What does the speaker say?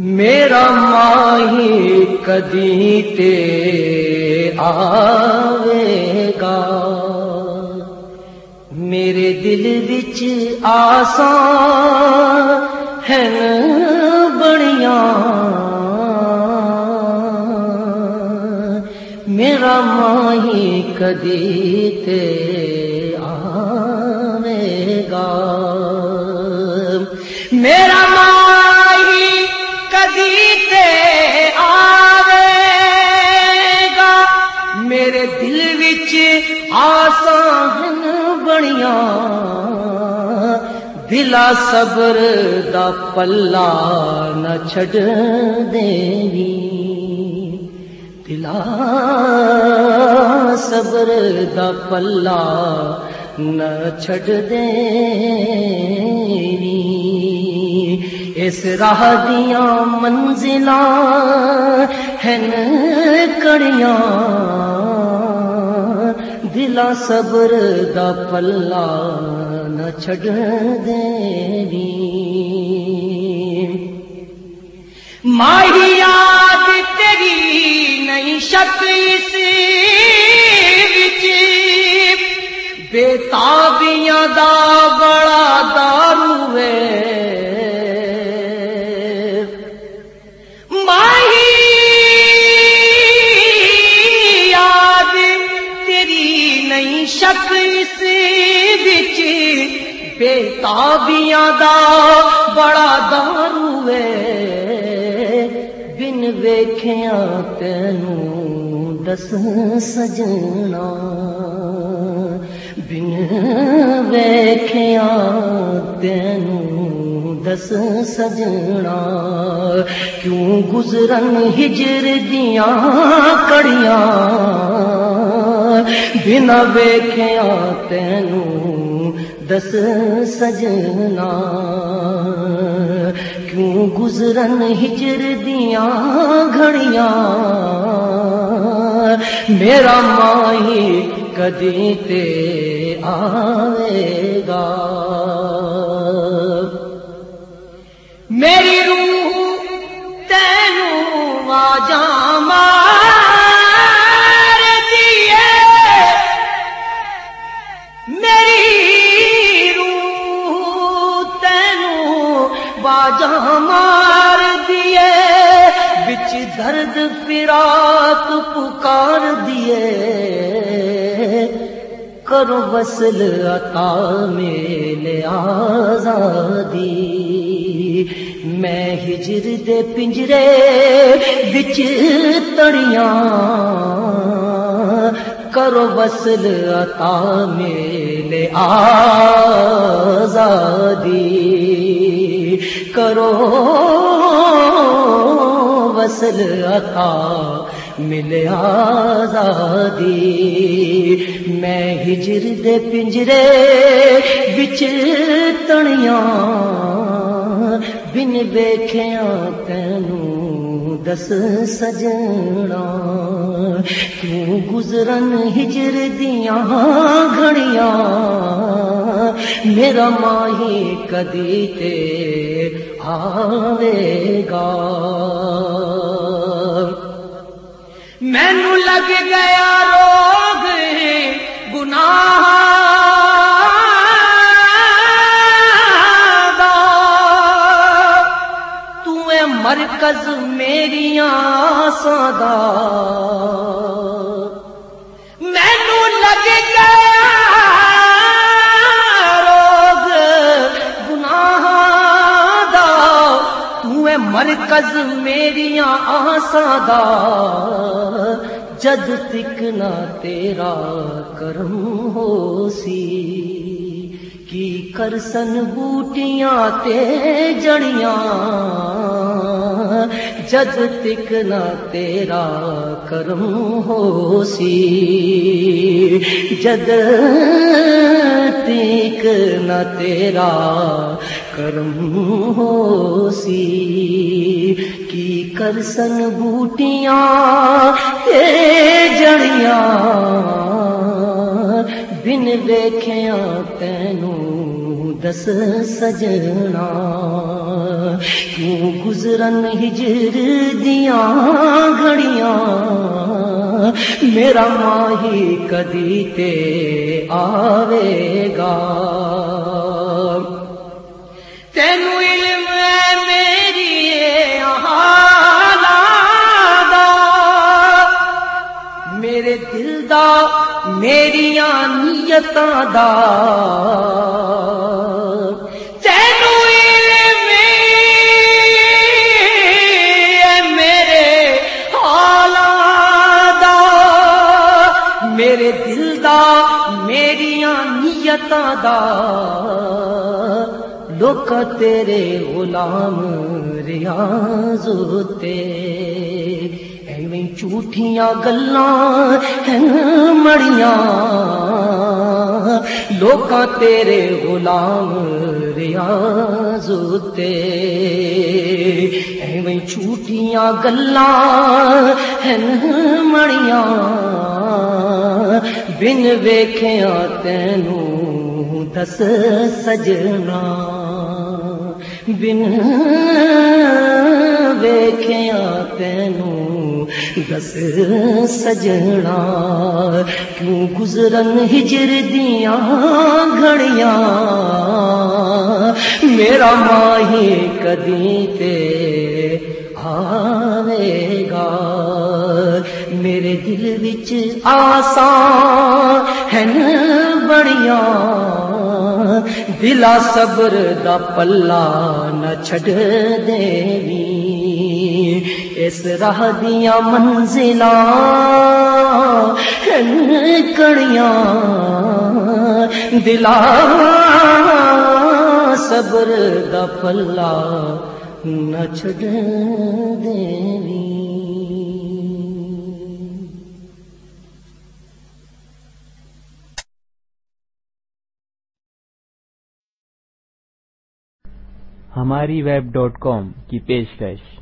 میرا ماہی کدی تے آوے گا؟ میرے دل بچ آسان ہیں بڑیاں۔ میرا ماہی کدی تے آوے گا؟ میرا دلا صبر دا پلا نہ چھڈ دیوی۔ دلا صبر دا پلا نہ چھڈ دیوی۔ اس راہ دیاں منزلاں ہیں کڑیاں۔ دلا صبر دا پلا نہ چھڈ دیوی ماہی یاد تیری نہیں شک اس وچ۔ بے تابیاں دا بڑا دا شک اس وچ بے تابیاں دا بڑا دارو ہے بن ویکھیاں تینوں دس سجنا، بن ویکھیاں تینوں دس سجنا، کیوں گزرن ہجر دیاں کڑیاں؟ بنا ویکھیاں تینوں دس سجنا کیوں گزرن ہجر دیاں گھڑیاں؟ میرا ماہی کدی تے آئے گا؟ میری روح تینوں آجا مار تینوں باجا مار دیے، بچ درد فراق پکار دیے۔ کرو وصل عطا میلے آزادی۔ میں ہجر دے پنجرے بچ تڑیاں۔ کرو وصل عطا میلے آزادی۔ کرو وصل عطا ملے آزادی۔ میں ہجر دے پنجرے بچ تڑیاں بن ویکھیاں تینوں دس سجنا۔ کیوں گزرن ہجر دیاں گھڑیاں میرا ماہی کدی تے آوے گا۔ مینو لگ گیا روگ گناہ دا۔ تو اے مرکز میریاں سادا اے مرکز میریاں آساں دا جد تک نہ تیرا کرم ہو سی۔ کی کرسن بوٹیاں تے جڑیاں، جد تک نہ تیرا کرم ہو سی۔ جد تک نہ تیرا کرم ہو سی کی کرسن بوٹیاں تے جڑیاں۔ بن ویکھیاں تینوں دس سجنا۔ کیوں گزرن ہجر دیا گھڑیاں؟ میرا ماہی کدی تے آوے گا۔ میریاں نیتاں دا۔ تینو میرے حالا دا میرے دل دا میریاں نیتاں دا۔ لوک تیرے غلام ریاض تے جھوٹیاں گلاں مڑیاں۔ لوک تیرے غلام ریاض تے۔ ایویں جھوٹیاں گلاں مڑیاں۔ بن ویکھیاں تینوں دس سجنا۔ بن ویکھیا تینوں دس سجنا، کیوں گزرن ہجر دیا گھڑیاں؟ میرا ماہی کدی تے آوے گا؟ میرے دل وچ آسان ہیں بڑیاں۔ دلا صبر دا پلا نہ چھڈ دیوی۔ اس راہ دیا منزل کڑیاں دلا، صبر دا پلا نہ چھڈ دیوی۔ ہماری ویب ڈاٹ کام کی پیشکش۔